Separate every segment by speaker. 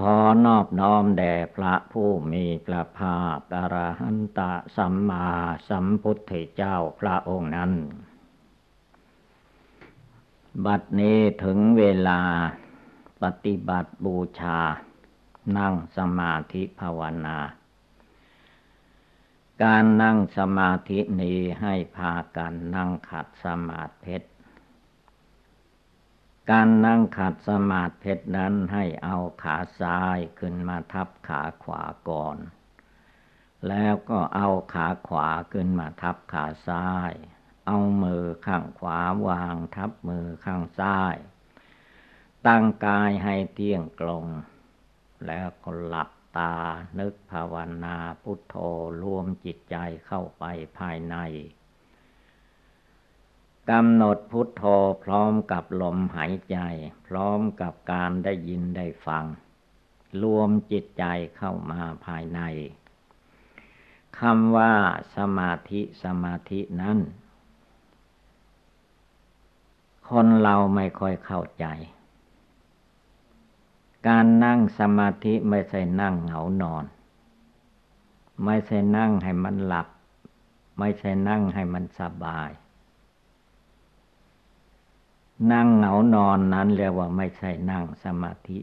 Speaker 1: ขอนอบน้อมแด่พระผู้มีพระภาคอรหันตสัมมาสัมพุทธเจ้าพระองค์นั้น บัดนี้ถึงเวลาปฏิบัติบูชา นั่งสมาธิภาวนา การนั่งสมาธินี้ให้พากันนั่งขัดสมาธิ การนั่งขัดสมาธินั้นให้เอาขาซ้ายขึ้นมาทับขาขวาก่อน แล้วก็เอาขาขวาขึ้นมาทับขาซ้าย เอามือข้างขวาวางทับมือข้างซ้าย ตั้งกายให้เที่ยงตรง แล้วก็หลับตานึกภาวนาพุทโธรวมจิตใจเข้าไปภายใน กำหนดพุทโธพร้อมกับลมหายใจ พร้อมกับการได้ยินได้ฟัง รวมจิตใจเข้ามาภายในคำว่าสมาธิสมาธินั้น คนเราไม่ค่อยเข้าใจ การนั่งสมาธิไม่ใช่นั่งเหงานอน ไม่ใช่นั่งให้มันหลับ ไม่ใช่นั่งให้มันสบาย นั่งเหงานอนนั้นเรียกว่าไม่ใช่นั่งสมาธิ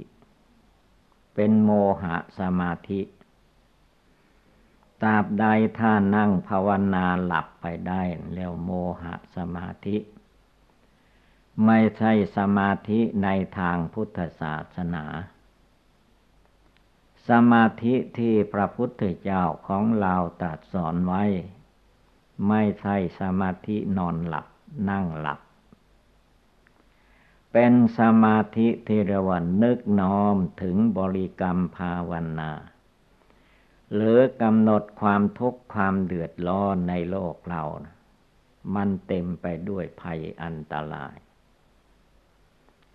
Speaker 1: เป็นโมหะสมาธิตราบใดถ้านั่งภาวนาหลับไปได้เรียกโมหะสมาธิ ไม่ใช่สมาธิในทางพุทธศาสนา สมาธิที่พระพุทธเจ้าของเราตรัสสอนไว้ ไม่ใช่สมาธินอนหลับนั่งหลับ เป็นสมาธิที่เรวันนึกน้อมถึงบริกรรมภาวนา หรือกำหนดความทุกข์ความเดือดร้อนในโลกเรา มันเต็มไปด้วยภัยอันตราย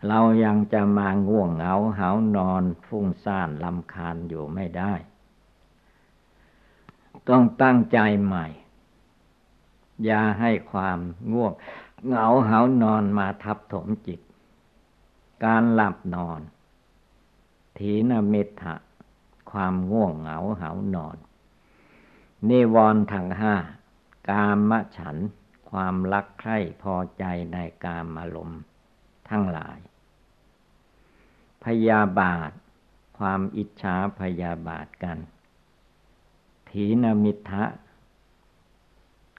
Speaker 1: เรายังจะมาง่วงเหงาเหานอนฟุ้งซ่านลำคาญอยู่ไม่ได้ ต้องตั้งใจใหม่ อย่าให้ความง่วงเหงาเหานอนมาทับถมจิต การหลับนอนทีนมิทะความง่วงเหงาเหานอน นิวรณ์ทางห้ากามฉัน ความรักใคร่พอใจในกามอารมณ์ทั้งหลาย พยาบาท ความอิจฉาพยาบาทกัน ถีนมิทะ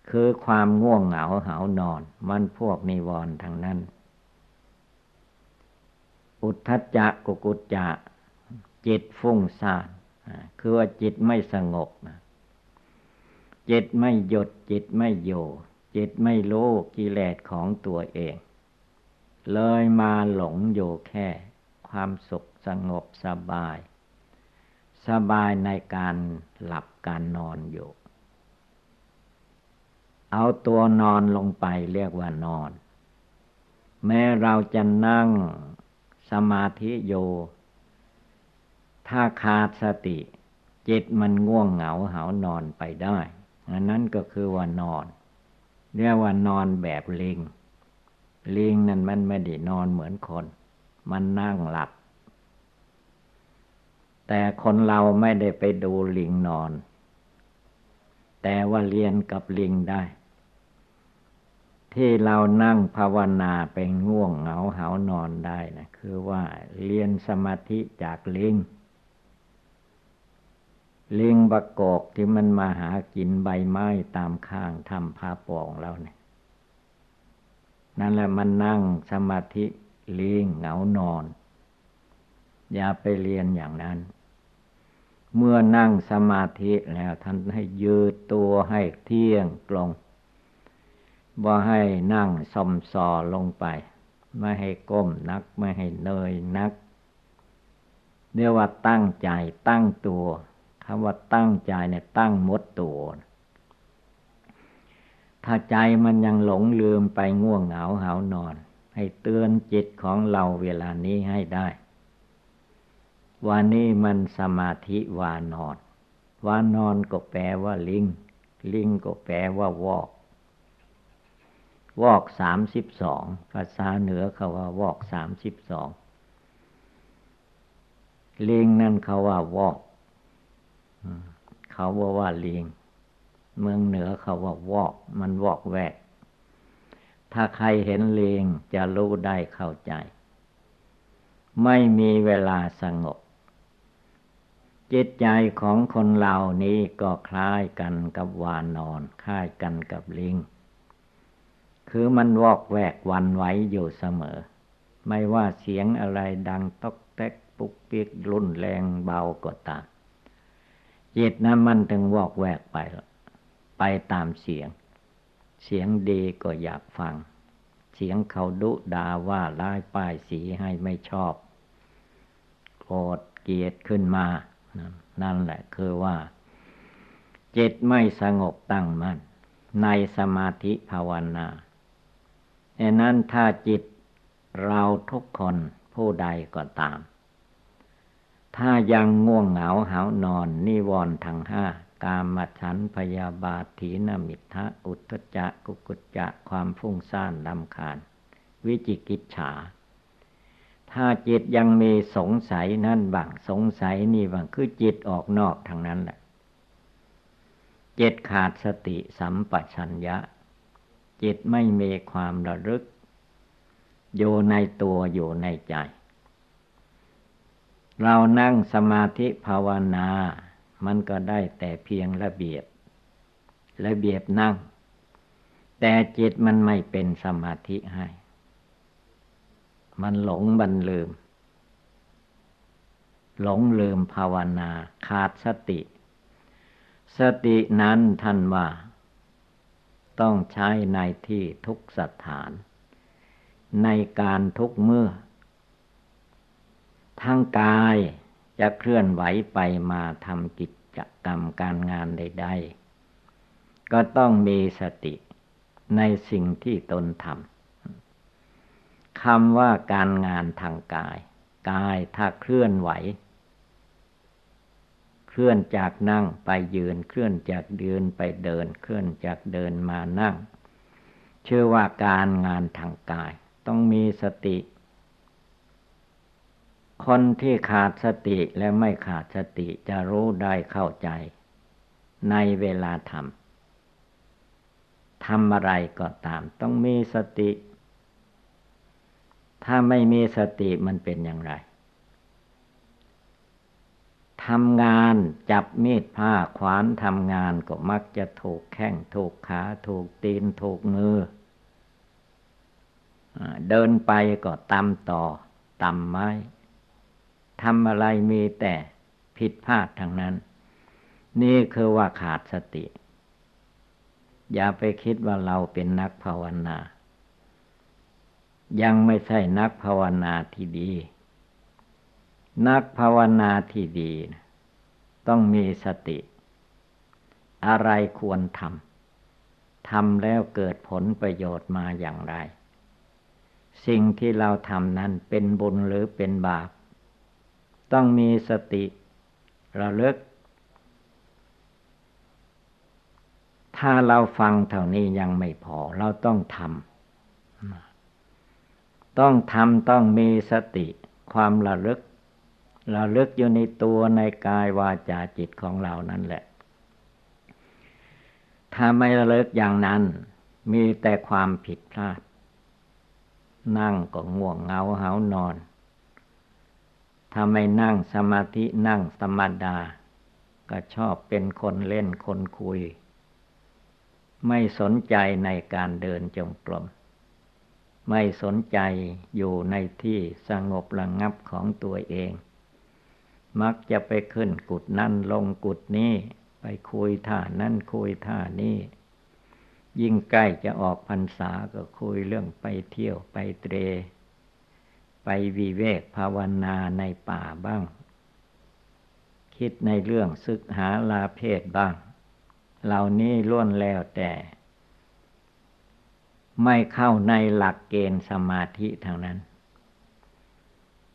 Speaker 1: คือความง่วงเหงาเหานอน มันพวกนิวรณ์ทางนั้น อุทธจักกุกุจจะจิตฟุ้งซ่านคือว่าจิตไม่สงบจิตไม่หยุดจิตไม่อยู่จิตไม่รู้กิเลสของตัวเอง เลยมาหลงอยู่แค่ ความสุขสงบสบาย สบายในการหลับการนอนอยู่เอาตัวนอนลงไปเรียกว่านอน แม้เราจะนั่ง สมาธิโย ถ้าขาดสติ จิตมันง่วงเหงาเหานอนไปได้อันนั้นก็คือว่านอน เรียกว่านอนแบบลิง ลิงนั่นมันไม่ได้นอนเหมือนคน มันนั่งหลับ แต่คนเราไม่ได้ไปดูลิงนอน แต่ว่าเรียนกับลิงได้ ที่เรานั่งภาวนาเป็นง่วงเหงาเหานอนได้นะคือว่าเรียนสมาธิจากลิงลิงบะกอกที่มันมาหากินใบไม้ตามข้างทำผ้าปองเราเนี่ยนั่นแหละมันนั่งสมาธิลิงเหงานอน อย่าไปเรียนอย่างนั้น เมื่อนั่งสมาธิแล้วท่านให้ยืดตัวให้เที่ยงตรง ว่าให้นั่งสมซอลงไป ไม่ให้ก้มนัก ไม่ให้เนยนักเรียกว่าตั้งใจตั้งตัวคำว่าตั้งใจเนี่ยตั้งมดตัว ถ้าใจมันยังหลงลืมไปง่วงเหงาหานอน ให้เตือนจิตของเราเวลานี้ให้ได้ วันนี้มันสมาธิวานอน วานอนก็แปลว่าลิง ลิงก็แปลว่าวอก วอกสามสิบสองภาษาเหนือเขาว่าวอกสามสิบสองลิงนั่นเขาว่าวอกเขาว่าว่าลิงเมืองเหนือเขาว่าวอก มันวอกแวก ถ้าใครเห็นลิงจะรู้ได้เข้าใจ ไม่มีเวลาสงบ จิตใจของคนเหล่านี้ก็คล้ายกันกับวานนอน คล้ายกันกับลิง คือมันวอกแวกวันไหวอยู่เสมอ ไม่ว่าเสียงอะไรดังตอกแตกปุกเปียกรุนแรงเบาก็ตามจิตนั้นมันถึงวอกแวกไป ไปตามเสียง เสียงดีก็อยากฟัง เสียงเขาดุดาว่าร้ายป้ายสีให้ไม่ชอบโกรธเกลียดขึ้นมา นั่นแหละคือว่า จิตไม่สงบตั้งมัน่นในสมาธิภาวนา ดังนั้นถ้าจิตเราทุกคนผู้ใดก็ตาม ถ้ายังง่วงเหงาหานอน นิวรณ์ทั้งห้ากามฉันพยาบาทถีนมิทะอุทจักกุกุจจะความฟุ้งซ่านลำคาญ วิจิกิจฉา ถ้าจิตยังมีสงสัยนั่นบ้างสงสัยนี่บ้างคือจิตออกนอกทางนั้นแหละจิตขาดสติสัมปชัญญะ จิตไม่มีความระลึก อยู่ในตัวอยู่ในใจ เรานั่งสมาธิภาวนา มันก็ได้แต่เพียงระเบียบ ระเบียบนั่ง แต่จิตมันไม่เป็นสมาธิให้ มันหลงบันลืม หลงลืมภาวนา ขาดสติ สตินั้นท่านว่า ต้องใช้ในที่ทุกสถาน ในการทุกเมื่อ ทั้งกายจะเคลื่อนไหวไปมาทำกิจกรรมการงานใด ๆ ก็ต้องมีสติในสิ่งที่ตนทำคำว่าการงานทางกาย กายถ้าเคลื่อนไหว ลื่อนจากนั่งไปยืน เคลื่อนจากยืนไปเดิน เคลื่อนจากเดินมานั่ง ชื่อว่าการงานทางกาย ต้องมีสติ คนที่ขาดสติและไม่ขาดสติจะรู้ได้เข้าใจ ในเวลาทำทำอะไรก็ตาม ต้องมีสติ ถ้าไม่มีสติมันเป็นอย่างไร ทำงานจับมีดผ้าขวานทำงานก็มักจะถูกแข้งถูกขาถูกตีนถูกมือเดินไปก็ตำต่อตำไม้ทำอะไรมีแต่ผิดพลาดทางนั้น นี่คือว่าขาดสติ อย่าไปคิดว่าเราเป็นนักภาวนา ยังไม่ใช่นักภาวนาที่ดี นักภาวนาที่ดี ต้องมีสติ อะไรควรทำทำแล้วเกิดผลประโยชน์มาอย่างไร สิ่งที่เราทำนั้นเป็นบุญหรือเป็นบาป ต้องมีสติระลึก ถ้าเราฟังเท่านี้ยังไม่พอ เราต้องทำต้องทำต้องมีสติความระลึก เระลึกอยู่ในตัวในกายวาจาจิตของเรานั่นแหละ ถ้าไม่ระลึกอย่างนั้น มีแต่ความผิดพลาด นั่งก็ง่วงเงาเหานอน ถ้าไม่นั่งสมาธินั่งธรรมดา ก็ชอบเป็นคนเล่นคนคุย ไม่สนใจในการเดินจงกรมไม่สนใจอยู่ในที่สงบระงงับของตัวเอง มักจะไปขึ้นกุดนั่นลงกุดนี้ ไปคุยท่านั่นคุยท่านี้ ยิ่งใกล้จะออกพรรษาก็คุยเรื่องไปเที่ยวไปเตร ไปวิเวกภาวนาในป่าบ้าง คิดในเรื่องศึกหาลาเพศบ้าง เหล่านี้ล้วนแล้วแต่ ไม่เข้าในหลักเกณฑ์สมาธิทางนั้น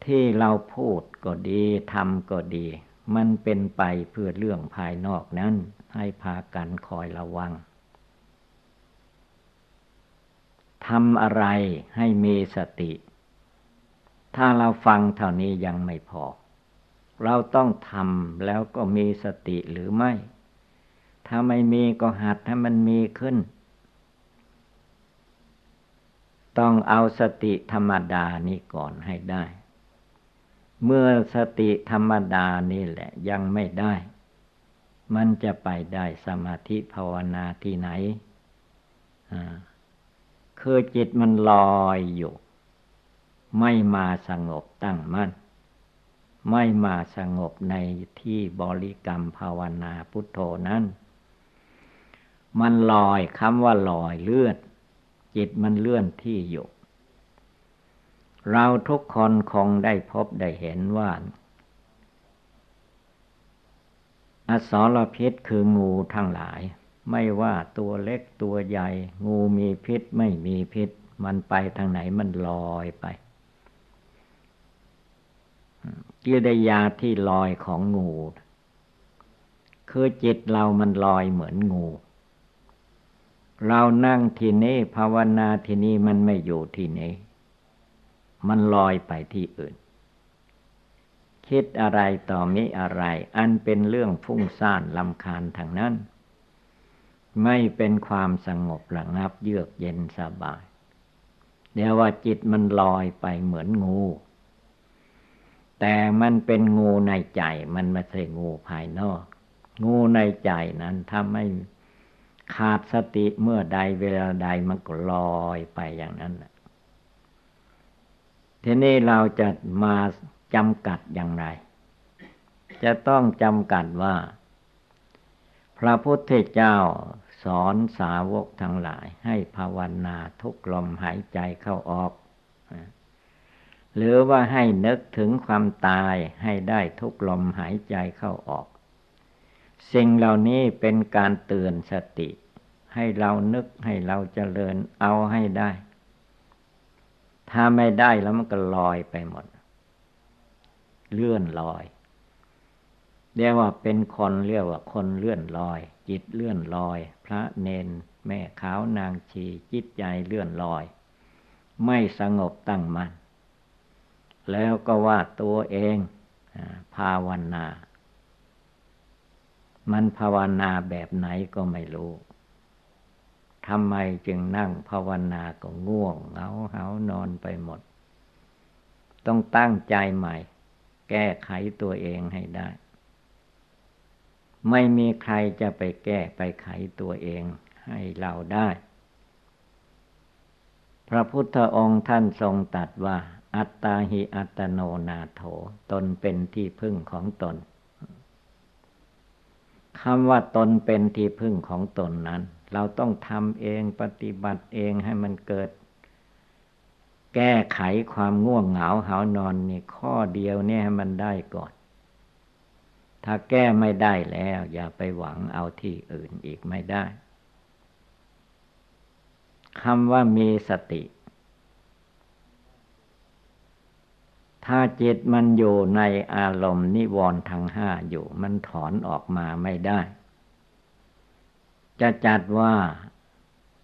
Speaker 1: ที่เราพูดก็ดีทำก็ดี มันเป็นไปเพื่อเรื่องภายนอกนั้น ให้พากันคอยระวังทำอะไรให้มีสติ ถ้าเราฟังเท่านี้ยังไม่พอ เราต้องทำแล้วก็มีสติหรือไม่ ถ้าไม่มีก็หัดให้มันมีขึ้น ต้องเอาสติธรรมดานี้ก่อนให้ได้ เมื่อสติธรรมดานี่แหละยังไม่ได้ มันจะไปได้สมาธิภาวนาที่ไหนคือจิตมันลอยอยู่ ไม่มาสงบตั้งมั่น ไม่มาสงบในที่บริกรรมภาวนาพุทโธนั้น มันลอยคำว่าลอยเลื่อน จิตมันเลื่อนที่อยู่ เราทุกคนคงได้พบได้เห็นว่า อสรพิษคืองูทั้งหลาย ไม่ว่าตัวเล็กตัวใหญ่ งูมีพิษไม่มีพิษ มันไปทางไหนมันลอยไป กิริยาที่ลอยของงู คือจิตเรามันลอยเหมือนงู เรานั่งที่นี้ภาวนาที่นี้มันไม่อยู่ที่นี้ มันลอยไปที่อื่น คิดอะไรต่อมิอะไร อันเป็นเรื่องฟุ้งซ่านลำคาญทางนั้น ไม่เป็นความสงบระงับเยือกเย็นสบายเดี๋ยวว่าจิตมันลอยไปเหมือนงู แต่มันเป็นงูในใจ มันไม่ใช่งูภายนอก งูในใจนั้นถ้าไม่ขาดสติเมื่อใดเวลาใดมันก็ลอยไปอย่างนั้น ทีนี้เราจะมาจำกัดอย่างไร จะต้องจำกัดว่า พระพุทธเจ้าสอนสาวกทั้งหลายให้ภาวนาทุกลมหายใจเข้าออก หรือว่าให้นึกถึงความตายให้ได้ทุกลมหายใจเข้าออก สิ่งเหล่านี้เป็นการเตือนสติ ให้เรานึกให้เราเจริญเอาให้ได้ ถ้าไม่ได้แล้วมันก็ลอยไปหมด เลื่อนลอยเรียกว่าเป็นคนเรียกว่าคนเลื่อนลอย จิตเลื่อนลอย พระเนน แม่ขาวนางชี จิตใจเลื่อนลอย ไม่สงบตั้งมัน่นแล้วก็ว่าตัวเองภาวนา มันภาวนาแบบไหนก็ไม่รู้ ทำไมจึงนั่งภาวนาก็ง่วงเหงาเหานอนไปหมด ต้องตั้งใจใหม่ แก้ไขตัวเองให้ได้ ไม่มีใครจะไปแก้ไปไขตัวเองให้เราได้ พระพุทธองค์ท่านทรงตัดว่า อัตตาหิอัตโนนาโถ ตนเป็นที่พึ่งของตนคำว่าตนเป็นที่พึ่งของตนนั้น เราต้องทำเองปฏิบัติเองให้มันเกิด แก้ไขความง่วงเหงาหานอนนี่ข้อเดียวเนี่ยให้มันได้ก่อน ถ้าแก้ไม่ได้แล้ว อย่าไปหวังเอาที่อื่นอีกไม่ได้คำว่ามีสติ ถ้าจิตมันอยู่ในอารมณ์นิวรณ์ทั้งห้าอยู่ มันถอนออกมาไม่ได้ จะจัดว่า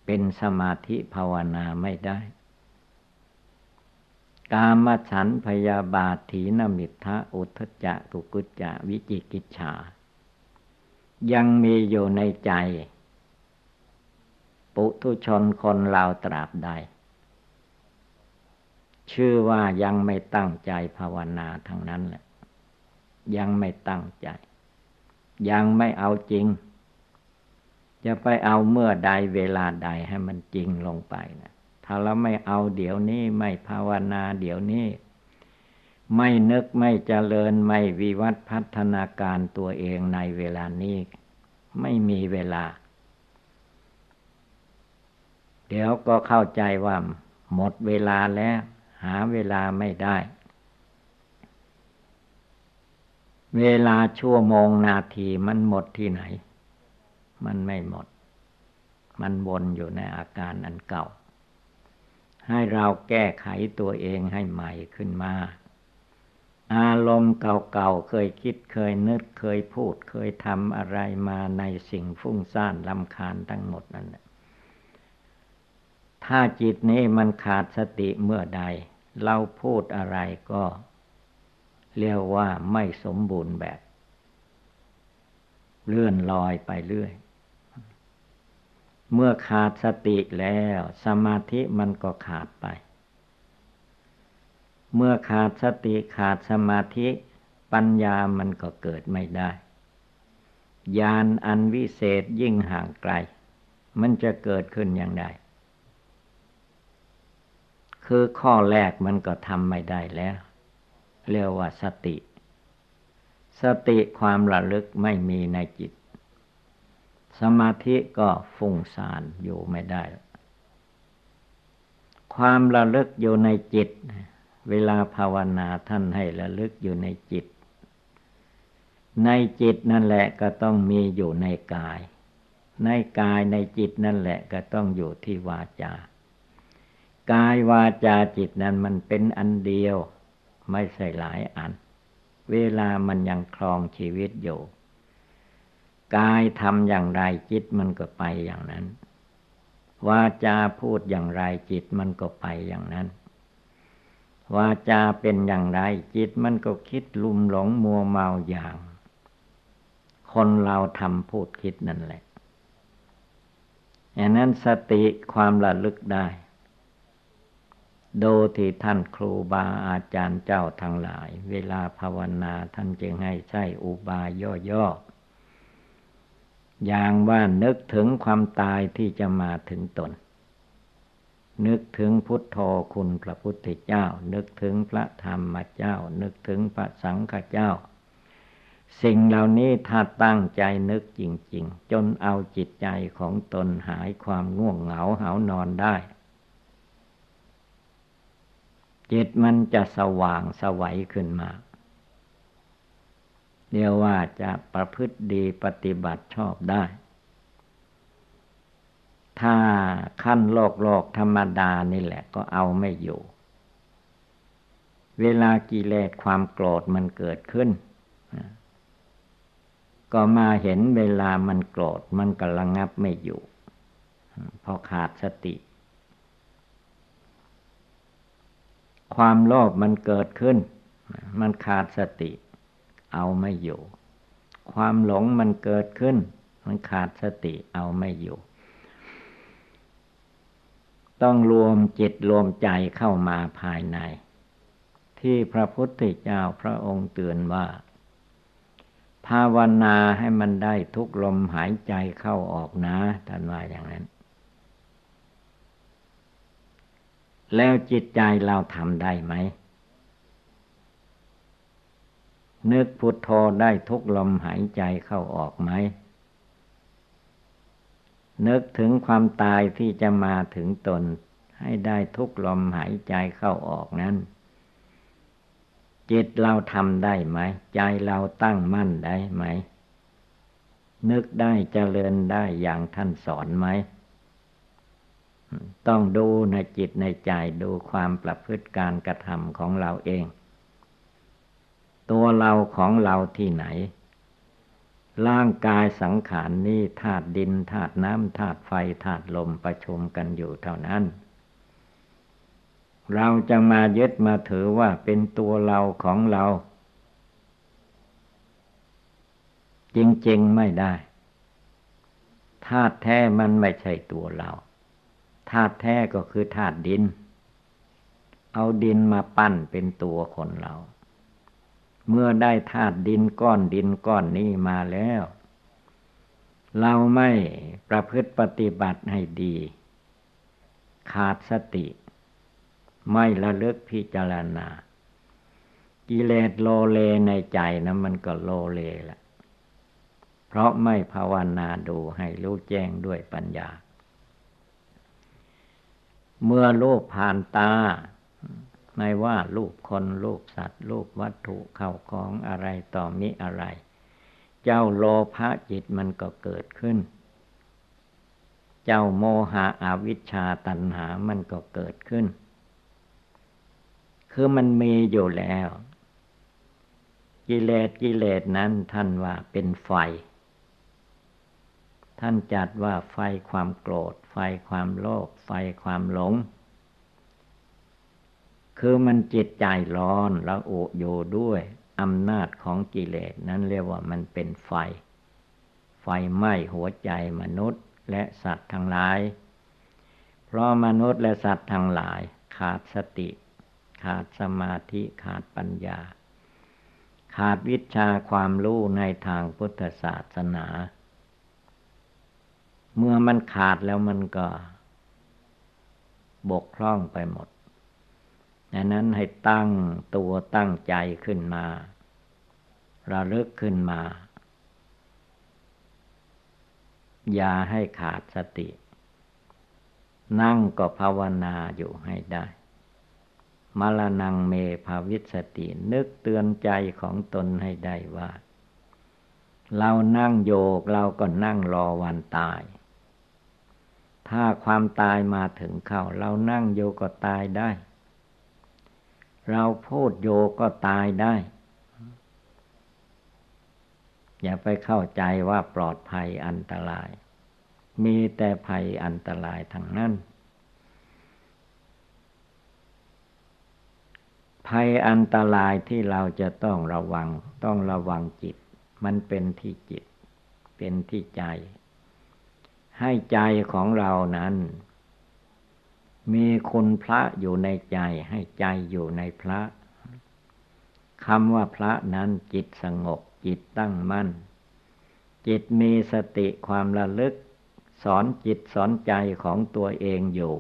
Speaker 1: เป็นสมาธิภาวนาไม่ได้ กามฉันพยาบาทถีนมิทะอุทจะกุกุจจะวิจิกิจฉา ยังมีอยู่ในใจ ปุถุชนคนเราตราบใด ชื่อว่ายังไม่ตั้งใจภาวนาทั้งนั้นแหละ ยังไม่ตั้งใจ ยังไม่เอาจริง จะไปเอาเมื่อใดเวลาใดให้มันจริงลงไปนะถ้าเราไม่เอาเดี๋ยวนี้ไม่ภาวนาเดี๋ยวนี้ ไม่นึกไม่เจริญไม่วิวัฒพัฒนาการตัวเองในเวลานี้ ไม่มีเวลา เดี๋ยวก็เข้าใจว่า หมดเวลาแล้ว หาเวลาไม่ได้ เวลาชั่วโมงนาทีมันหมดที่ไหน มันไม่หมด มันวนอยู่ในอาการอันเก่า ให้เราแก้ไขตัวเองให้ใหม่ขึ้นมา อารมณ์เก่าๆ เคยคิดเคยนึกเคยพูดเคยทำอะไรมาในสิ่งฟุ้งซ่านลำคาญทั้งหมดนั่นแหละถ้าจิตนี้มันขาดสติเมื่อใด เราพูดอะไรก็เรียกว่าไม่สมบูรณ์แบบ เลื่อนลอยไปเรื่อย เมื่อขาดสติแล้ว สมาธิมันก็ขาดไป เมื่อขาดสติขาดสมาธิ ปัญญามันก็เกิดไม่ได้ ญาณอันวิเศษยิ่งห่างไกล มันจะเกิดขึ้นอย่างไรคือข้อแรกมันก็ทำไม่ได้แล้ว เรียกว่าสติ สติความระลึกไม่มีในจิต สมาธิก็ฟุ้งซ่านอยู่ไม่ได้ ความระลึกอยู่ในจิต เวลาภาวนาท่านให้ระลึกอยู่ในจิต ในจิตนั่นแหละก็ต้องมีอยู่ในกาย ในกายในจิตนั่นแหละก็ต้องอยู่ที่วาจา กายวาจาจิตนั้นมันเป็นอันเดียว ไม่ใช่หลายอัน เวลามันยังครองชีวิตอยู่ กายทำอย่างไรจิตมันก็ไปอย่างนั้นวาจาพูดอย่างไรจิตมันก็ไปอย่างนั้นวาจาเป็นอย่างไรจิตมันก็คิดลุ่มหลงมัวเมาอย่าง คนเราทำพูดคิดนั่นแหละอย่างนั้นสติความระลึกได้โดที่ท่านครูบาอาจารย์เจ้าทั้งหลาย เวลาภาวนาท่านจึงให้ใช้อุบายย่อๆ อย่างว่านึกถึงความตายที่จะมาถึงตน นึกถึงพุทโธคุณพระพุทธเจ้า นึกถึงพระธรรมเจ้า นึกถึงพระสังฆเจ้า สิ่งเหล่านี้ถ้าตั้งใจนึกจริง ๆ จนเอาจิตใจของตนหายความง่วงเหงาหานอนได้ จิตมันจะสว่างสวัยขึ้นมา เรียกว่าจะประพฤติดีปฏิบัติชอบได้ ถ้าขั้นโลกโลกธรรมดานี่แหละก็เอาไม่อยู่ เวลากิเลสความโกรธมันเกิดขึ้น ก็มาเห็นเวลามันโกรธมันก็ระงับไม่อยู่เพราะขาดสติความโลภมันเกิดขึ้น มันขาดสติ เอาไม่อยู่ ความหลงมันเกิดขึ้น มันขาดสติเอาไม่อยู่ ต้องรวมจิตรวมใจเข้ามาภายใน ที่พระพุทธเจ้าพระองค์เตือนว่า ภาวนาให้มันได้ทุกลมหายใจเข้าออกนะท่านว่าอย่างนั้น แล้วจิตใจเราทำได้ไหม นึกพุทโธได้ทุกลมหายใจเข้าออกไหม นึกถึงความตายที่จะมาถึงตน ให้ได้ทุกลมหายใจเข้าออกนั้น จิตเราทำได้ไหม ใจเราตั้งมั่นได้ไหม นึกได้เจริญได้อย่างท่านสอนไหม ต้องดูในจิตในใจดูความประพฤติการกระทำของเราเอง ตัวเราของเราที่ไหน ร่างกายสังขารนนี้ธาตุดินธาตุน้ำธาตุไฟธาตุลมประชุมกันอยู่เท่านั้น เราจะมายึดมาถือว่าเป็นตัวเราของเรา จริง ๆ ไม่ได้ธาตุแท้มันไม่ใช่ตัวเราธาตุแท้ก็คือธาตุดิน เอาดินมาปั้นเป็นตัวคนเรา เมื่อได้ธาตุดินก้อนดินก้อนนี้มาแล้ว เราไม่ประพฤติปฏิบัติให้ดี ขาดสติ ไม่ระลึกพิจารณา กิเลสโลเลในใจนะมันก็โลเลละเพราะไม่ภาวนาดูให้รู้แจ้งด้วยปัญญา เมื่อรูปผ่านตา ไม่ว่ารูปคนรูปสัตว์รูปวัตถุเข้าของอะไรต่อมิอะไร เจ้าโลภะจิตมันก็เกิดขึ้น เจ้าโมหะอวิชชาตัณหามันก็เกิดขึ้น คือมันมีอยู่แล้ว กิเลสกิเลสนั้นท่านว่าเป็นไฟ ท่านจัดว่าไฟความโกรธ ไฟความโลภไฟความหลง คือมันจิตใจร้อนแล้วอุอยู่ด้วยอำนาจของกิเลสนั้นเรียกว่ามันเป็นไฟ ไฟไหม้หัวใจมนุษย์และสัตว์ทั้งหลาย เพราะมนุษย์และสัตว์ทั้งหลาย ขาดสติ ขาดสมาธิขาดปัญญา ขาดวิชาความรู้ในทางพุทธศาสนา เมื่อมันขาดแล้วมันก็ บกพร่องไปหมด ดังนั้นให้ตั้งตัวตั้งใจขึ้นมา ระลึกขึ้นมา อย่าให้ขาดสติ นั่งก็ภาวนาอยู่ให้ได้มรณงเมภาวิสติ นึกเตือนใจของตนให้ได้ว่า เรานั่งโยกเราก็นั่งรอวันตาย ถ้าความตายมาถึงเข้า เรานั่งโยก็ตายได้ เราพูดโยก็ตายได้ อย่าไปเข้าใจว่าปลอดภัยอันตราย มีแต่ภัยอันตรายทั้งนั้น ภัยอันตรายที่เราจะต้องระวัง ต้องระวังจิต มันเป็นที่จิต เป็นที่ใจ ให้ใจของเรานั้น มีคุณพระอยู่ในใจให้ใจอยู่ในพระคำว่าพระนั้นจิตสงบจิตตั้งมั่น จิตมีสติความระลึก สอนจิตสอนใจของตัวเองอยู่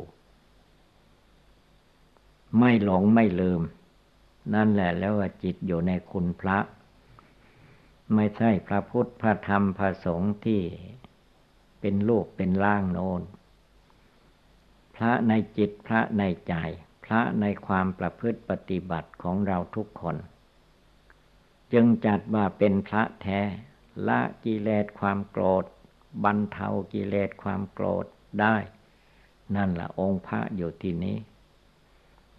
Speaker 1: ไม่หลงไม่ลืม นั่นแหละแล้วว่าจิตอยู่ในคุณพระ ไม่ใช่พระพุทธพระธรรมพระสงฆ์ที่เป็นลูกเป็นล่างโน้น พระในจิตพระในใจ พระในความประพฤติปฏิบัติของเราทุกคน จึงจัดว่าเป็นพระแท้ ละกิเลสความโกรธ บรรเทากิเลสความโกรธได้ นั่นละองค์พระอยู่ที่นี้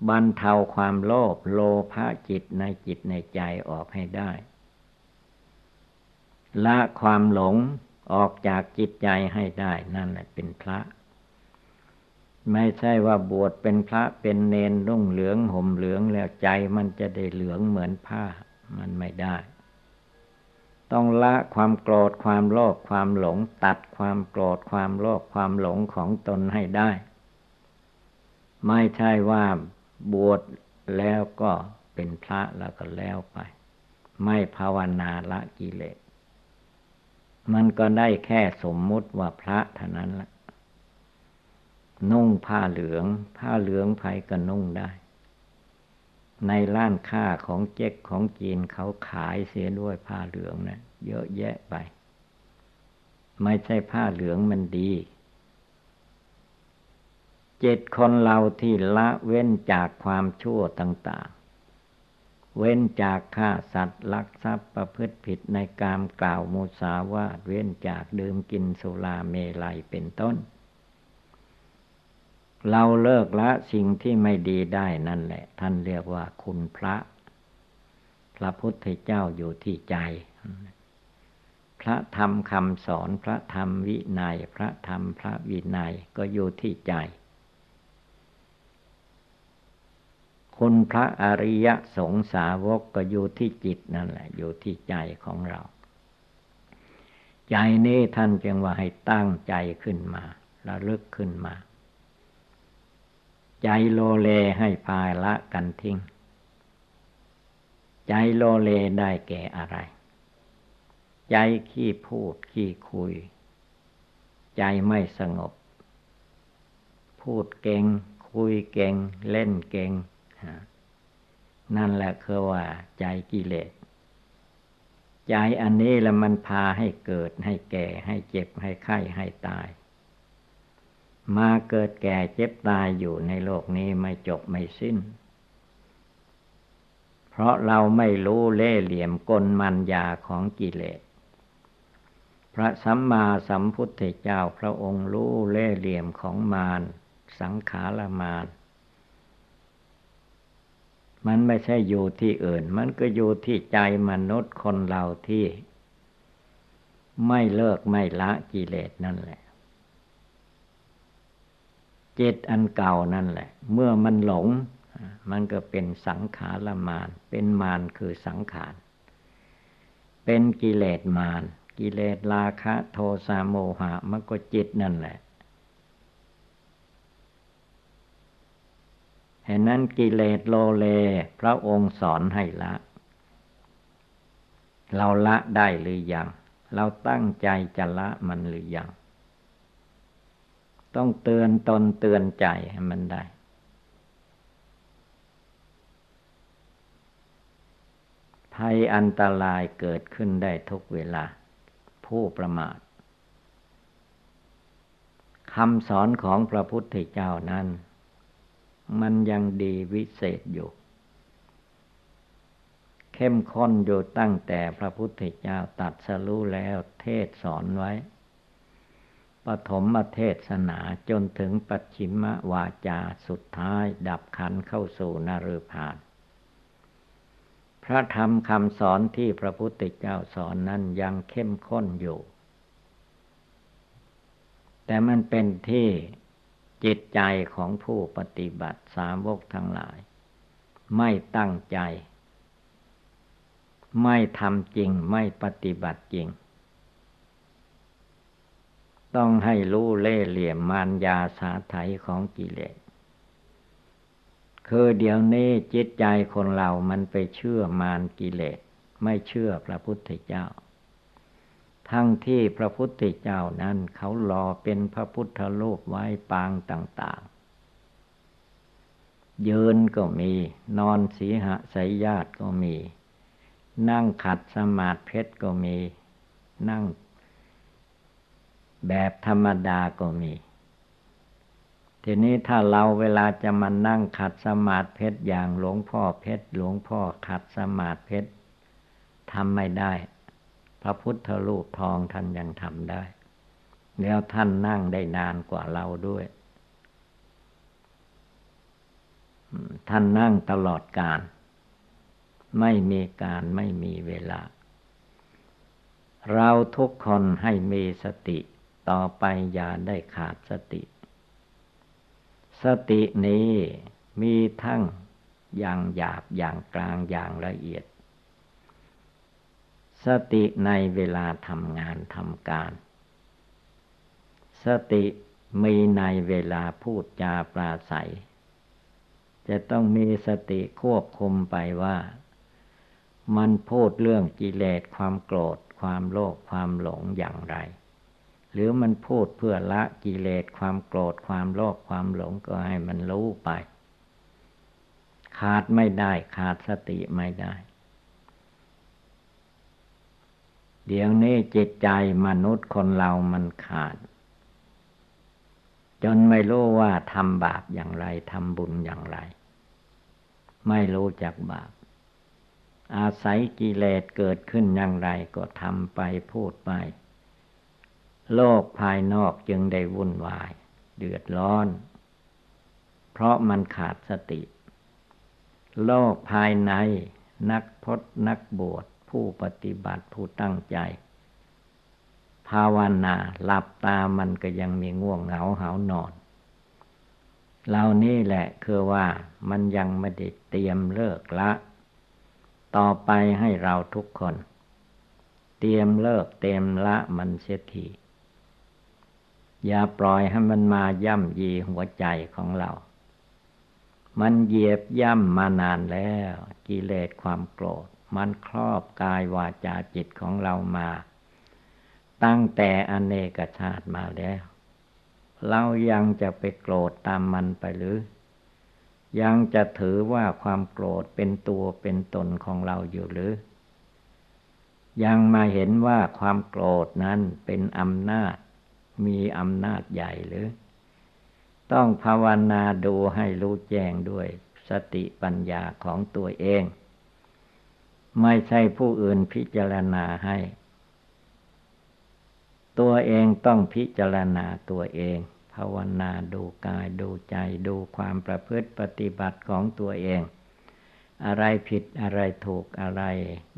Speaker 1: บรรเทาความโลภโลภะจิตในจิตในใจออกให้ได้ ละความหลงออกจากจิตใจให้ได้นั่นแหละเป็นพระ ไม่ใช่ว่าบวชเป็นพระเป็นเนนรุ่งเหลืองห่มเหลืองแล้วใจมันจะได้เหลืองเหมือนผ้า มันไม่ได้ ต้องละความโกรธความโลภความหลง ตัดความโกรธความโลภความหลงของตนให้ได้ ไม่ใช่ว่าบวชแล้วก็เป็นพระแล้วก็แล้วไป ไม่ภาวนาละกิเลสมันก็ได้แค่สมมุติว่าพระเท่านั้นละ นุ่งผ้าเหลือง ผ้าเหลืองไผก็นุ่งได้ ในร้านค้าของเจ๊กของจีนเขาขายเสียด้วยผ้าเหลืองนะเยอะแยะไป ไม่ใช่ผ้าเหลืองมันดีเจ็ดคนเราที่ละเว้นจากความชั่วต่าง ๆ เว้นจากฆ่าสัตว์ลักทรัพย์ประพฤติผิดในกามกล่าวมุสาวาเว้นจากดื่มกินสุราเมลัยเป็นต้น เราเลิกละสิ่งที่ไม่ดีได้นั่นแหละ ท่านเรียกว่าคุณพระ พระพุทธเจ้าอยู่ที่ใจ พระธรรมคำสอนพระธรรมวินัย พระธรรมพระวินัยก็อยู่ที่ใจ คุณพระอริยสงสาวกก็อยู่ที่จิตนั่นแหละ อยู่ที่ใจของเรา ใจนี้ท่านจึงว่าให้ตั้งใจขึ้นมาระลึกขึ้นมา ใจโลเลให้พายละกันทิ้ง ใจโลเลได้แก่อะไร ใจขี้พูดขี้คุย ใจไม่สงบ พูดเก่ง คุยเก่ง เล่นเก่ง นั่นแหละคือว่า ใจกิเลสใจอันนี้แล้วมันพาให้เกิดให้แก่ให้เจ็บให้ไข้ให้ตาย มาเกิดแก่เจ็บตายอยู่ในโลกนี้ไม่จบไม่สิ้น เพราะเราไม่รู้เล่เหลี่ยมกลมันยาของกิเลส พระสัมมาสัมพุทธเจ้าพระองค์รู้เล่เหลี่ยมของมารสังขารมารมันไม่ใช่อยู่ที่อื่น มันก็อยู่ที่ใจมนุษย์คนเราที่ ไม่เลิกไม่ละกิเลสนั่นแหละ จิตอันเก่านั่นแหละ เมื่อมันหลง มันก็เป็นสังขารมาน เป็นมานคือสังขาร เป็นกิเลสมาน กิเลสราคะโทสะโมหะ มันก็จิตนั่นแหละเห็นนั้นกิเลสโลเล พระองค์สอนให้ละ เราละได้หรือยัง เราตั้งใจจะละมันหรือยัง ต้องเตือนตนเตือนใจให้มันได้ ภัยอันตรายเกิดขึ้นได้ทุกเวลา ผู้ประมาทคำสอนของพระพุทธเจ้านั้น มันยังดีวิเศษอยู่ เข้มข้นอยู่ตั้งแต่พระพุทธเจ้าตัดสรู้แล้วเทศสอนไว้ ปฐมเทศนาจนถึงปัจฉิมวาจาสุดท้ายดับขันเข้าสู่นรพาน พระธรรมคำสอนที่พระพุทธเจ้าสอนนั้นยังเข้มข้นอยู่ แต่มันเป็นที่จิตใจของผู้ปฏิบัติสามวกทั้งหลาย ไม่ตั้งใจ ไม่ทำจริงไม่ปฏิบัติจริง ต้องให้รู้เล่เหลี่ยมมารยาสาไถของกิเลส คือเดี๋ยวนี้จิตใจคนเรามันไปเชื่อมารกิเลส ไม่เชื่อพระพุทธเจ้า ทั้งที่พระพุทธเจ้านั้นเขารอเป็นพระพุทธรูปไว้ปางต่างๆ ยืนก็มี นอนสีหะสายญาติก็มี นั่งขัดสมาธิเพชรก็มี นั่ง แบบธรรมดาก็มี ทีนี้ถ้าเราเวลาจะมานั่งขัดสมาธิเพชรอย่างหลวงพ่อเพชรหลวงพ่อขัดสมาธิเพชรทำไม่ได้ พระพุทธรูปทองท่านยังทำได้ แล้วท่านนั่งได้นานกว่าเราด้วย ท่านนั่งตลอดการ ไม่มีการไม่มีเวลา เราทุกคนให้มีสติ ต่อไปอย่าได้ขาดสติ สตินี้มีทั้งอย่างหยาบอย่างกลางอย่างละเอียด สติในเวลาทำงานทำการ สติมีในเวลาพูดจาปราศัย จะต้องมีสติควบคุมไปว่า มันพูดเรื่องกิเลสความโกรธ ความโลภความหลงอย่างไร หรือมันพูดเพื่อละกิเลสความโกรธความโลภความหลงก็ให้มันรู้ไป ขาดไม่ได้ขาดสติไม่ได้ เดี๋ยวนี้จิตใจมนุษย์คนเรามันขาด จนไม่รู้ว่าทำบาปอย่างไรทำบุญอย่างไร ไม่รู้จักบาปอาศัยกิเลสเกิดขึ้นอย่างไรก็ทำไปพูดไป โลกภายนอกจึงได้วุ่นวาย เดือดร้อน เพราะมันขาดสติ โลกภายในนักพจนักบวชผู้ปฏิบัติผู้ตั้งใจ ภาวนาหลับตามันก็ยังมีง่วงเหงาเหานอนเหล่านี้แหละคือว่ามันยังไม่ได้เตรียมเลิกละ ต่อไปให้เราทุกคน เตรียมเลิกเตรียมละมันเสียที อย่าปล่อยให้มันมาย่ำยีหัวใจของเรา มันเหยียบย่ำมานานแล้ว กิเลสความโกรธ มันครอบกายวาจาจิตของเรามา ตั้งแต่อเนกชาติมาแล้ว เรายังจะไปโกรธตามมันไปหรือ ยังจะถือว่าความโกรธเป็นตัวเป็นตนของเราอยู่หรือยังมาเห็นว่าความโกรธนั้นเป็นอำนาจ มีอำนาจใหญ่หรือ ต้องภาวนาดูให้รู้แจ้งด้วยสติปัญญาของตัวเอง ไม่ใช่ผู้อื่นพิจารณาให้ ตัวเองต้องพิจารณาตัวเอง ภาวนาดูกายดูใจดูความประพฤติปฏิบัติของตัวเอง อะไรผิดอะไรถูกอะไร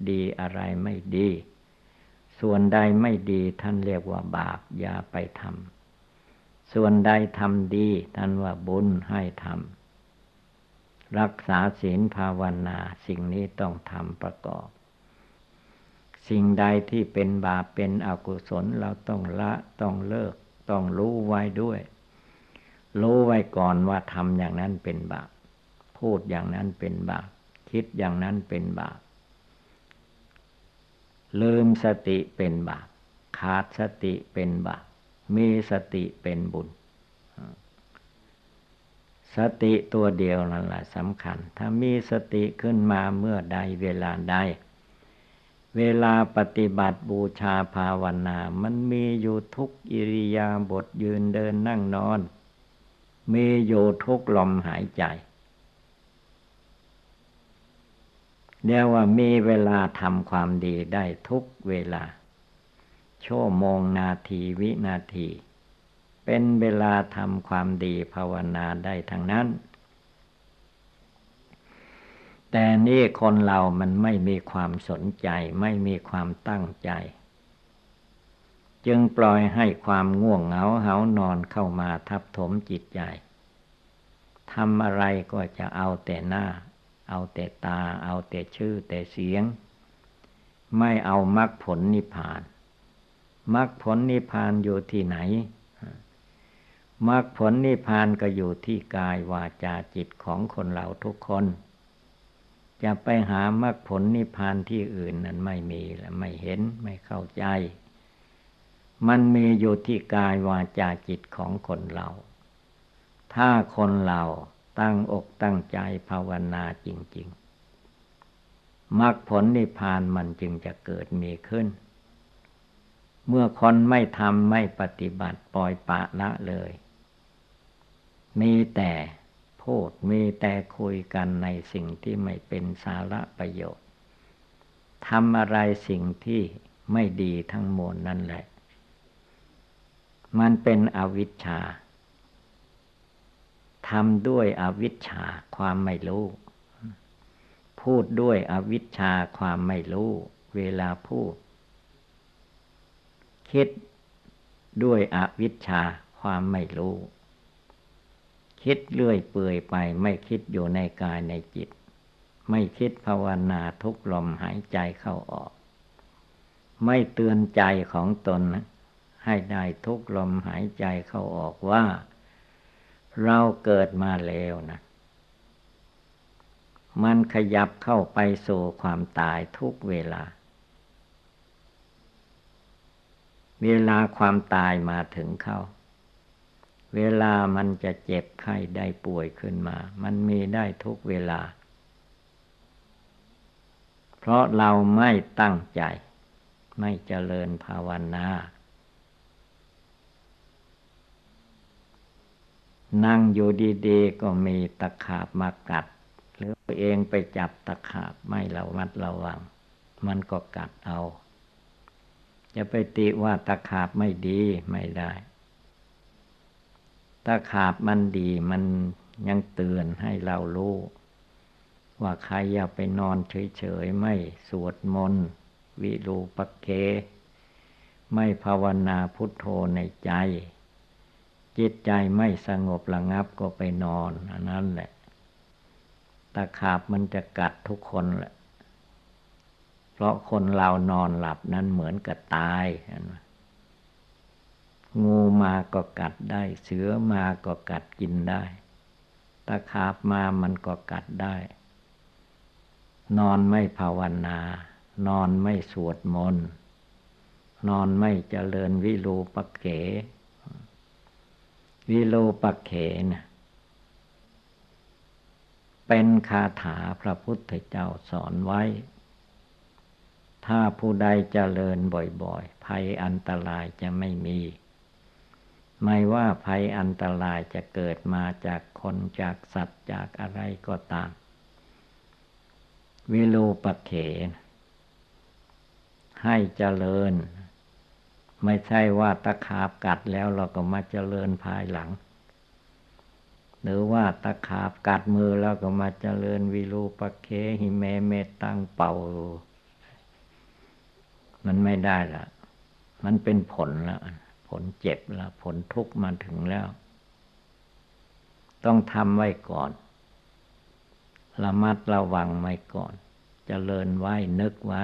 Speaker 1: ดีอะไรไม่ดี ส่วนใดไม่ดีท่านเรียกว่าบาปอย่าไปทำส่วนใดทำดีท่านว่าบุญให้ทำรักษาศีลภาวนาสิ่งนี้ต้องทำประกอบ สิ่งใดที่เป็นบาปเป็นอกุศลเราต้องละต้องเลิก ต้องรู้ไว้ด้วย รู้ไว้ก่อนว่าทำอย่างนั้นเป็นบาปพูดอย่างนั้นเป็นบาปคิดอย่างนั้นเป็นบาป ลืมสติเป็นบาปขาดสติเป็นบาปมีสติเป็นบุญ สติตัวเดียวนั่นแหละสำคัญ ถ้ามีสติขึ้นมาเมื่อใดเวลาใดเวลาปฏิบัติบูชาภาวนา มันมีอยู่ทุกอิริยาบถยืนเดินนั่งนอน มีอยู่ทุกลมหายใจ เรียกว่ามีเวลาทำความดีได้ทุกเวลา ชั่วโมงนาทีวินาที เป็นเวลาทำความดีภาวนาได้ทั้งนั้น แต่นี่คนเรามันไม่มีความสนใจ ไม่มีความตั้งใจ จึงปล่อยให้ความง่วงเหงาเหานอนเข้ามาทับถมจิตใจทำอะไรก็จะเอาแต่หน้า เอาแต่ตา เอาแต่ชื่อแต่เสียง ไม่เอามรรคผลนิพพานมรรคผลนิพพานอยู่ที่ไหนมรรคผลนิพพานก็อยู่ที่กายวาจาจิตของคนเราทุกคน จะไปหามรรคผลนิพพานที่อื่นนั้นไม่มีและไม่เห็นไม่เข้าใจ มันมีอยู่ที่กายวาจาจิตของคนเรา ถ้าคนเรา ตั้งอกตั้งใจภาวนาจริง ๆมรรคผลนิพพานมันจึงจะเกิดมีขึ้น เมื่อคนไม่ทำไม่ปฏิบัติปล่อยปะละเลย มีแต่พูดมีแต่คุยกันในสิ่งที่ไม่เป็นสาระประโยชน์ทำอะไรสิ่งที่ไม่ดีทั้งมวลนั่นแหละ มันเป็นอวิชชา ทำด้วยอวิชชาความไม่รู้ พูดด้วยอวิชชาความไม่รู้ เวลาพูด คิดด้วยอวิชชาความไม่รู้ คิดเลื่อยเปื่อยไปไม่คิดอยู่ในกายในจิต ไม่คิดภาวนาทุกลมหายใจเข้าออก ไม่เตือนใจของตนให้ได้ทุกลมหายใจเข้าออกว่า เราเกิดมาแล้วนะ มันขยับเข้าไปสู่ความตายทุกเวลา เวลาความตายมาถึงเข้า เวลามันจะเจ็บไข้ได้ป่วยขึ้นมา มันมีได้ทุกเวลา เพราะเราไม่ตั้งใจ ไม่เจริญภาวนา นั่งอยู่ดีๆ ก็มีตะขาบมากัด หรือเองไปจับตะขาบไม่ระมัดระวัง มันก็กัดเอา จะไปติว่าตะขาบไม่ดีไม่ได้ถ้าขาบมันดีมันยังเตือนให้เรารู้ว่าใครอย่าไปนอนเฉยๆ ไม่สวดมนต์วิรูปักเก ไม่ภาวนาพุทโธในใจ จิตใจไม่สงบระงับก็ไปนอนอันนั้นแหละตาขาบมันจะกัดทุกคนแหละ เพราะคนเรานอนหลับนั้นเหมือนกับตายงูมาก็กัดได้ เสือมาก็กัดกินได้ ตะขาบมามันก็กัดได้ นอนไม่ภาวนา นอนไม่สวดมนต์ นอนไม่เจริญวิรูปัก วิโลปเขนะเป็นคาถาพระพุทธเจ้าสอนไว้ ถ้าผู้ใดเจริญบ่อยๆ ภัยอันตรายจะไม่มี ไม่ว่าภัยอันตรายจะเกิดมาจากคนจากสัตว์จากอะไรก็ตาม วิโลปเขนให้เจริญ ไม่ใช่ว่าตะขาบกัดแล้วเราก็มาเจริญภายหลัง หรือว่าตะขาบกัดมือแล้วก็มาเจริญวิรูปเคหิเมเมตังเป่า มันไม่ได้ละมันเป็นผลแล้ว ผลเจ็บแล้ว ผลทุกข์มาถึงแล้ว ต้องทำไว้ก่อน ระมัดระวังไว้ก่อนจเจริญไว้นึกไว้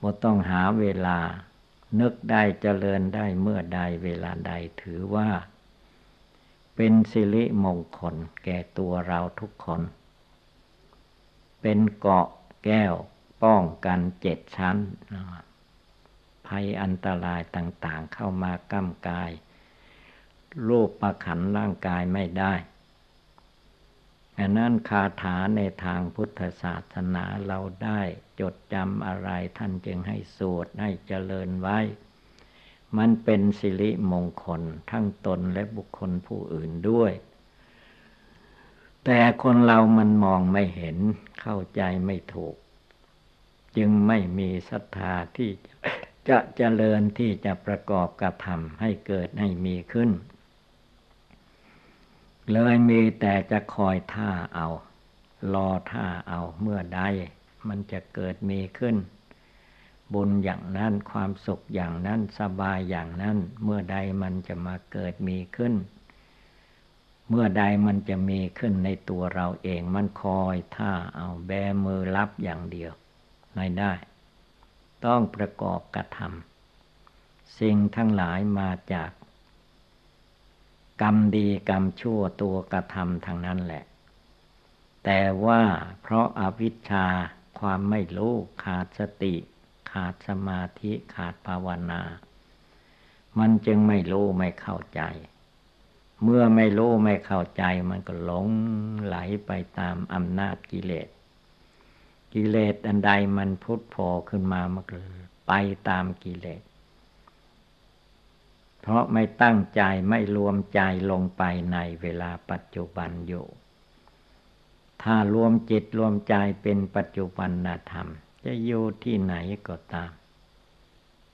Speaker 1: บ่ต้องหาเวลา นึกได้เจริญได้เมื่อใดเวลาใดถือว่า เป็นสิริมงคลแก่ตัวเราทุกคน เป็นเกาะแก้วป้องกันเจ็ดชั้น ภัยอันตรายต่างๆเข้ามาก้ำกายรูปประขันร่างกายไม่ได้อันนั้นคาถาในทางพุทธศาสนาเราได้ จดจำอะไรท่านจึงให้สวดให้เจริญไว้ มันเป็นสิริมงคลทั้งตนและบุคคลผู้อื่นด้วย แต่คนเรามันมองไม่เห็นเข้าใจไม่ถูก จึงไม่มีศรัทธาที่จะเจริญที่จะประกอบกระทำให้เกิดให้มีขึ้น เลยมีแต่จะคอยท่าเอา รอท่าเอาเมื่อใด มันจะเกิดมีขึ้น บุญอย่างนั้นความสุขอย่างนั้นสบายอย่างนั้น เมื่อใดมันจะมาเกิดมีขึ้น เมื่อใดมันจะมีขึ้นในตัวเราเองมันคอยท่าเอาแบมือรับอย่างเดียวไม่ได้ ต้องประกอบกระทำสิ่งทั้งหลายมาจากกรรมดีกรรมชั่วตัวกระทำทางนั้นแหละ แต่ว่าเพราะอาวิชชา ความไม่รู้ขาดสติ ขาดสมาธิขาดภาวนา มันจึงไม่รู้ไม่เข้าใจ เมื่อไม่รู้ไม่เข้าใจมันก็หลงไหลไปตามอำนาจกิเลส กิเลสอันใดมันพุทธโผขึ้นมามันก็ไปตามกิเลส เพราะไม่ตั้งใจไม่รวมใจลงไปในเวลาปัจจุบันอยู่ ถ้ารวมจิตรวมใจเป็นปัจจุบันธรรม จะอยู่ที่ไหนก็ตาม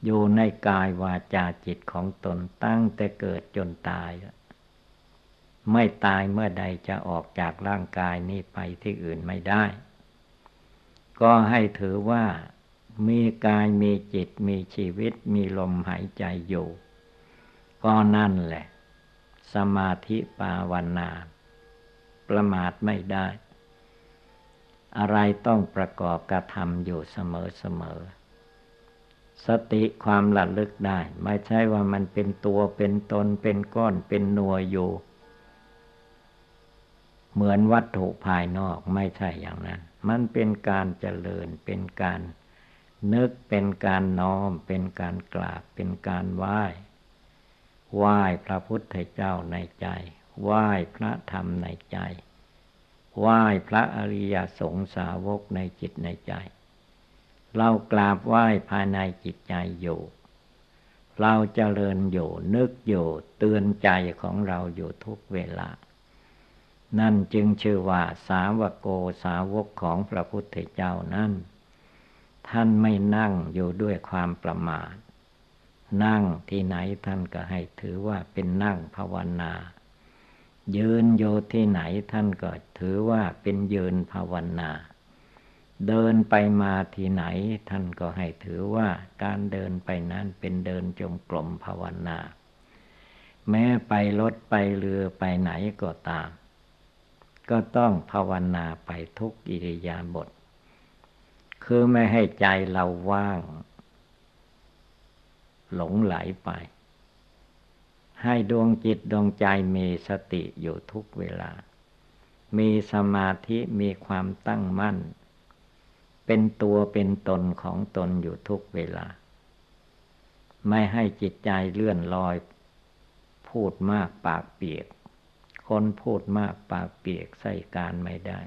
Speaker 1: อยู่ในกายวาจาจิตของตนตั้งแต่เกิดจนตาย ไม่ตายเมื่อใดจะออกจากร่างกายนี้ไปที่อื่นไม่ได้ ก็ให้ถือว่ามีกายมีจิตมีชีวิตมีลมหายใจอยู่ ก็นั่นแหละ สมาธิปาวนา ประมาทไม่ได้ อะไรต้องประกอบกระทำอยู่เสมอเสมอ สติความหลัลึกได้ ไม่ใช่ว่ามันเป็นตัวเป็นตนเป็นก้อนเป็นหน่วยอยู่ เหมือนวัตถุภายนอกไม่ใช่อย่างนั้น มันเป็นการเจริญเป็นการนึกเป็นการน้อม เป็นการกราบเป็นการไหว้ไหว้พระพุทธเจ้าในใจไหว้พระธรรมในใจ ไหว้พระอริยสงสาวกในจิตในใจ เรากราบไหว้ภายในจิตใจอยู่ เราจเจริญอยู่นึกอยู่เตือนใจของเราอยู่ทุกเวลา นั่นจึงชื่อว่าสาวกโกสาวกของพระพุทธเจ้านั้นท่านไม่นั่งอยู่ด้วยความประมาทนั่งที่ไหนท่านก็ให้ถือว่าเป็นนั่งภาวนา ยืนโยที่ไหนท่านก็ถือว่าเป็นยืนภาวนา เดินไปมาที่ไหนท่านก็ให้ถือว่าการเดินไปนั้นเป็นเดินจงกรมภาวนา แม้ไปรถไปเรือไปไหนก็ตาม ก็ต้องภาวนาไปทุกอิริยาบถคือไม่ให้ใจเราว่าง หลงไหลไป ให้ดวงจิตดวงใจมีสติอยู่ทุกเวลา มีสมาธิมีความตั้งมั่น เป็นตัวเป็นตนของตนอยู่ทุกเวลา ไม่ให้จิตใจเลื่อนลอย พูดมากปากเปียก คนพูดมากปากเปียกใส่การไม่ได้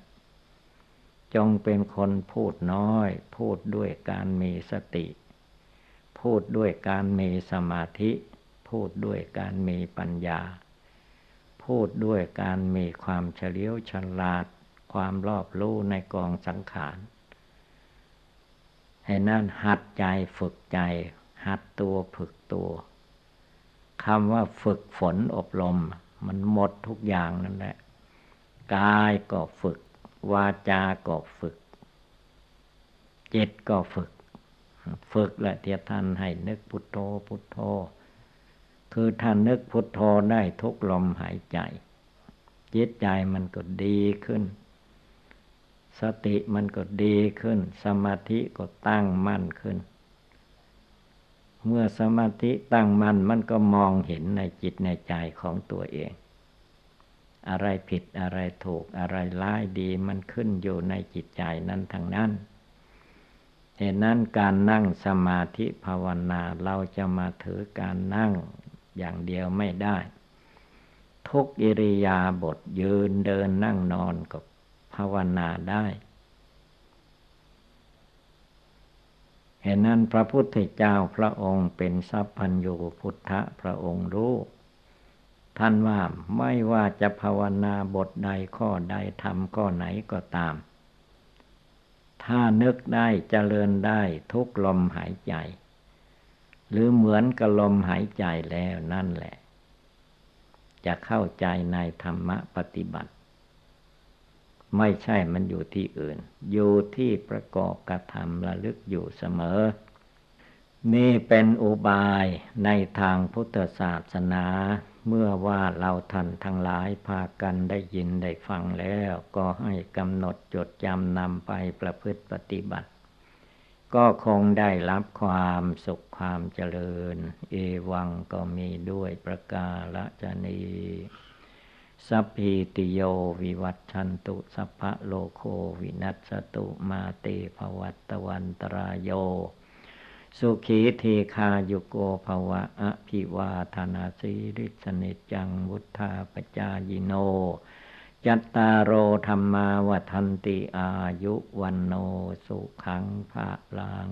Speaker 1: จงเป็นคนพูดน้อย พูดด้วยการมีสติ พูดด้วยการมีสมาธิ พูดด้วยการมีปัญญา พูดด้วยการมีความเฉลียวฉลาด ความรอบรู้ในกองสังขารให้นั่นหัดใจฝึกใจ หัดตัวฝึกตัวคำว่าฝึกฝนอบรม มันหมดทุกอย่างนั่นแหละกายก็ฝึก วาจาก็ฝึก จิตก็ฝึก ฝึกและเทียท่านให้นึกพุทโธพุทโธ คือท่านนึกพุทโธได้ทุกลมหายใจ จิตใจมันก็ดีขึ้น สติมันก็ดีขึ้น สมาธิก็ตั้งมั่นขึ้น เมื่อสมาธิตั้งมั่นมันก็มองเห็นในจิตในใจของตัวเอง อะไรผิดอะไรถูกอะไรร้ายดีมันขึ้นอยู่ในจิตใจนั้นทางนั้นเหตุนั้นการนั่งสมาธิภาวนาเราจะมาถือการนั่ง อย่างเดียวไม่ได้ ทุกอิริยาบถยืนเดินนั่งนอนก็ภาวนาได้เห็นนั้นพระพุทธเจ้าพระองค์เป็นสัพพัญญูพุทธะพระองค์รู้ ท่านว่าไม่ว่าจะภาวนาบทใดข้อใดทำข้อไหนก็ตาม ถ้านึกได้เจริญได้ทุกลมหายใจ หรือเหมือนกับลมหายใจแล้วนั่นแหละ จะเข้าใจในธรรมะปฏิบัติ ไม่ใช่มันอยู่ที่อื่น อยู่ที่ประกอบกระทำระลึกอยู่เสมอ นี่เป็นอุบายในทางพุทธศาสนาเมื่อว่าเราท่านทั้งหลายพากันได้ยินได้ฟังแล้ว ก็ให้กำหนดจดจำนำไปประพฤติปฏิบัติ ก็คงได้รับความสุขความเจริญ เอวังก็มีด้วยประกาศนีสัพพิติโยวิวัตชันตุสัพพะโลโควินัสตุมาเตภวัตวันตรายโย สุขีเทคาโยโกภวะอภิวาธนาสีริสนิจังวุธาปจายิโน จัตตาโรธรรมาวัทันติอายุวันโนสุขังภะลัง